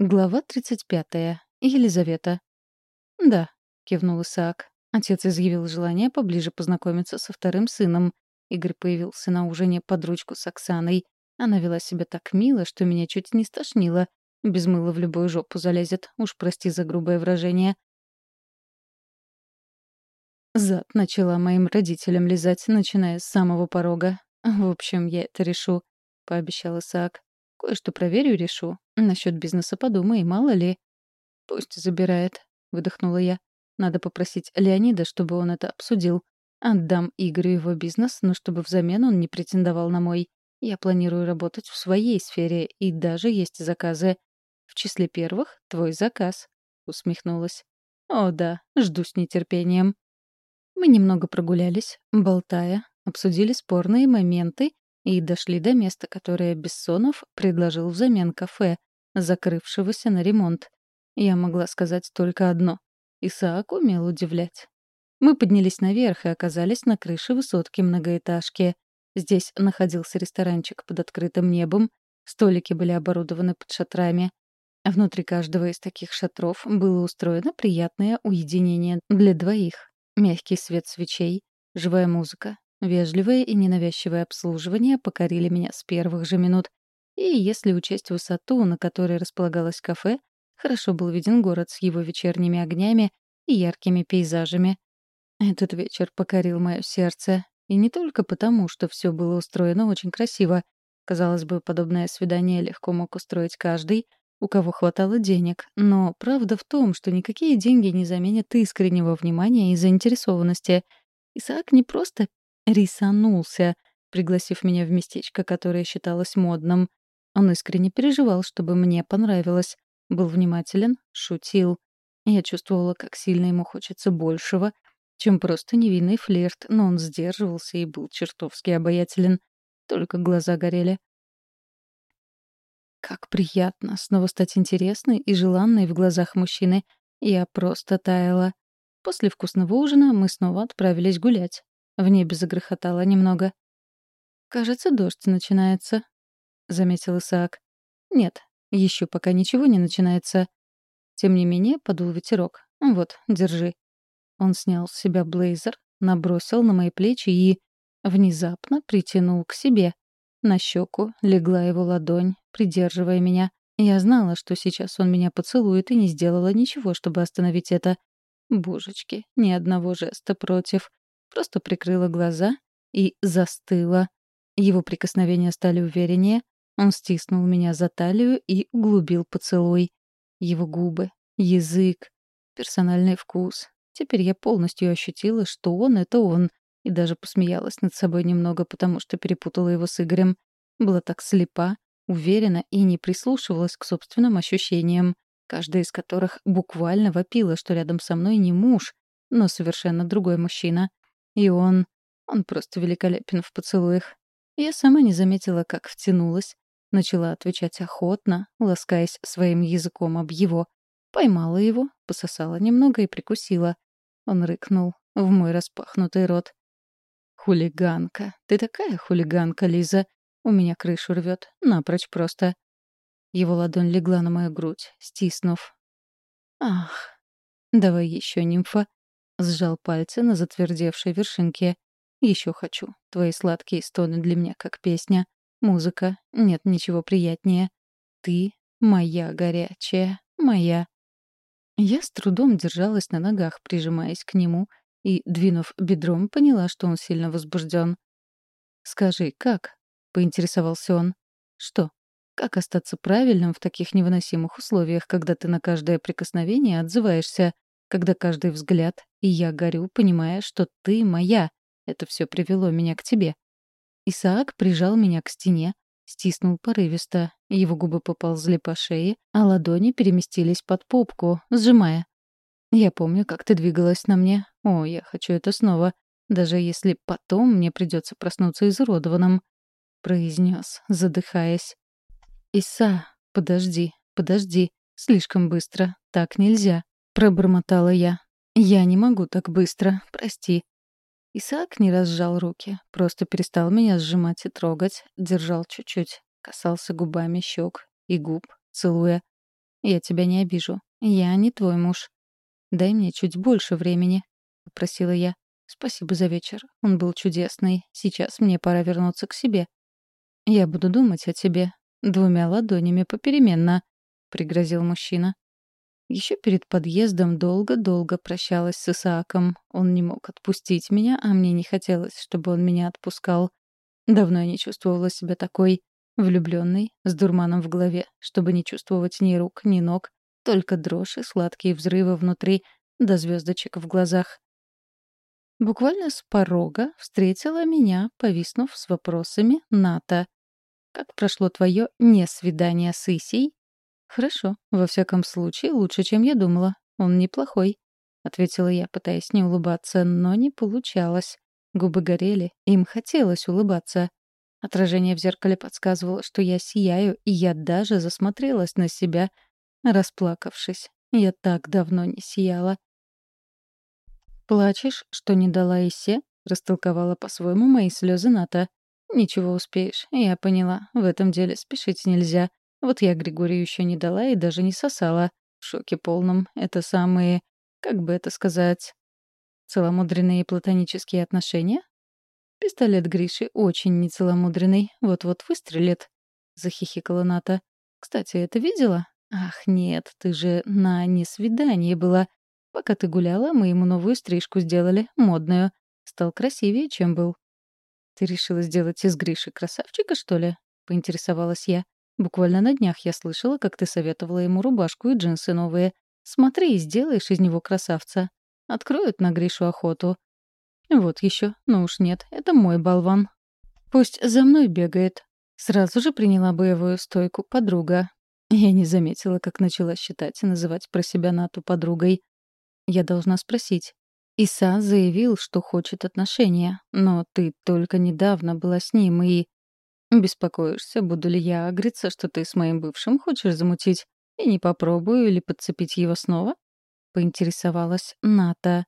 Глава 35. Елизавета. «Да», — кивнул Исаак. Отец изъявил желание поближе познакомиться со вторым сыном. Игорь появился на ужине под ручку с Оксаной. Она вела себя так мило, что меня чуть не стошнило. Без мыла в любую жопу залезет. Уж прости за грубое выражение. Зад начала моим родителям лизать, начиная с самого порога. «В общем, я это решу», — пообещал Исаак. Кое-что проверю и решу. Насчет бизнеса подумай, мало ли. Пусть забирает, выдохнула я. Надо попросить Леонида, чтобы он это обсудил. Отдам Игорю его бизнес, но чтобы взамен он не претендовал на мой. Я планирую работать в своей сфере, и даже есть заказы. В числе первых — твой заказ, — усмехнулась. О да, жду с нетерпением. Мы немного прогулялись, болтая, обсудили спорные моменты и дошли до места, которое Бессонов предложил взамен кафе, закрывшегося на ремонт. Я могла сказать только одно. Исаак умел удивлять. Мы поднялись наверх и оказались на крыше высотки многоэтажки. Здесь находился ресторанчик под открытым небом, столики были оборудованы под шатрами. Внутри каждого из таких шатров было устроено приятное уединение для двоих. Мягкий свет свечей, живая музыка, Вежливое и ненавязчивое обслуживание покорили меня с первых же минут. И если учесть высоту, на которой располагалось кафе, хорошо был виден город с его вечерними огнями и яркими пейзажами. Этот вечер покорил мое сердце. И не только потому, что все было устроено очень красиво. Казалось бы, подобное свидание легко мог устроить каждый, у кого хватало денег. Но правда в том, что никакие деньги не заменят искреннего внимания и заинтересованности. Исаак не просто рисанулся, пригласив меня в местечко, которое считалось модным. Он искренне переживал, чтобы мне понравилось. Был внимателен, шутил. Я чувствовала, как сильно ему хочется большего, чем просто невинный флирт, но он сдерживался и был чертовски обаятелен. Только глаза горели. Как приятно снова стать интересной и желанной в глазах мужчины. Я просто таяла. После вкусного ужина мы снова отправились гулять. В небе загрохотало немного. «Кажется, дождь начинается», — заметил Исаак. «Нет, еще пока ничего не начинается». Тем не менее, подул ветерок. «Вот, держи». Он снял с себя блейзер, набросил на мои плечи и... внезапно притянул к себе. На щеку легла его ладонь, придерживая меня. Я знала, что сейчас он меня поцелует, и не сделала ничего, чтобы остановить это. Божечки, ни одного жеста против. Просто прикрыла глаза и застыла. Его прикосновения стали увереннее. Он стиснул меня за талию и углубил поцелуй. Его губы, язык, персональный вкус. Теперь я полностью ощутила, что он — это он, и даже посмеялась над собой немного, потому что перепутала его с Игорем. Была так слепа, уверена и не прислушивалась к собственным ощущениям, каждая из которых буквально вопила, что рядом со мной не муж, но совершенно другой мужчина. И он... Он просто великолепен в поцелуях. Я сама не заметила, как втянулась. Начала отвечать охотно, ласкаясь своим языком об его. Поймала его, пососала немного и прикусила. Он рыкнул в мой распахнутый рот. «Хулиганка! Ты такая хулиганка, Лиза! У меня крышу рвет, напрочь просто!» Его ладонь легла на мою грудь, стиснув. «Ах, давай еще, нимфа!» Сжал пальцы на затвердевшей вершинке. Еще хочу. Твои сладкие стоны для меня как песня. Музыка. Нет ничего приятнее. Ты моя горячая, моя. Я с трудом держалась на ногах, прижимаясь к нему, и, двинув бедром, поняла, что он сильно возбужден. «Скажи, как?» — поинтересовался он. «Что? Как остаться правильным в таких невыносимых условиях, когда ты на каждое прикосновение отзываешься когда каждый взгляд, и я горю, понимая, что ты моя. Это все привело меня к тебе. Исаак прижал меня к стене, стиснул порывисто, его губы поползли по шее, а ладони переместились под попку, сжимая. Я помню, как ты двигалась на мне. О, я хочу это снова, даже если потом мне придется проснуться изуродованным, произнес, задыхаясь. Иса, подожди, подожди, слишком быстро, так нельзя. Пробормотала я. «Я не могу так быстро, прости». Исаак не разжал руки, просто перестал меня сжимать и трогать, держал чуть-чуть, касался губами щек и губ, целуя. Я тебя не обижу. Я не твой муж. Дай мне чуть больше времени, — попросила я. Спасибо за вечер. Он был чудесный. Сейчас мне пора вернуться к себе. Я буду думать о тебе. Двумя ладонями попеременно, — пригрозил мужчина. Еще перед подъездом долго-долго прощалась с Исааком. Он не мог отпустить меня, а мне не хотелось, чтобы он меня отпускал. Давно я не чувствовала себя такой влюбленной, с дурманом в голове, чтобы не чувствовать ни рук, ни ног, только дрожь и сладкие взрывы внутри, до звездочек в глазах. Буквально с порога встретила меня, повиснув с вопросами Ната. «Как прошло твое не-свидание с Исей?» «Хорошо. Во всяком случае, лучше, чем я думала. Он неплохой», — ответила я, пытаясь не улыбаться, но не получалось. Губы горели, им хотелось улыбаться. Отражение в зеркале подсказывало, что я сияю, и я даже засмотрелась на себя, расплакавшись. Я так давно не сияла. «Плачешь, что не дала Исе?» — растолковала по-своему мои слезы Ната. «Ничего успеешь, я поняла. В этом деле спешить нельзя. Вот я Григорию еще не дала и даже не сосала. В шоке полном. Это самые, как бы это сказать, целомудренные платонические отношения? Пистолет Гриши очень нецеломудренный. Вот-вот выстрелит. Захихикала Ната. Кстати, это видела? Ах, нет, ты же на несвидании была. Пока ты гуляла, мы ему новую стрижку сделали, модную. Стал красивее, чем был. Ты решила сделать из Гриши красавчика, что ли? Поинтересовалась я. Буквально на днях я слышала, как ты советовала ему рубашку и джинсы новые. Смотри, и сделаешь из него красавца. Откроют на Гришу охоту. Вот еще. Ну уж нет, это мой болван. Пусть за мной бегает. Сразу же приняла боевую стойку подруга. Я не заметила, как начала считать и называть про себя Нату подругой. Я должна спросить. Иса заявил, что хочет отношения, но ты только недавно была с ним и... Беспокоишься, буду ли я агриться, что ты с моим бывшим хочешь замутить, и не попробую или подцепить его снова? Поинтересовалась Ната.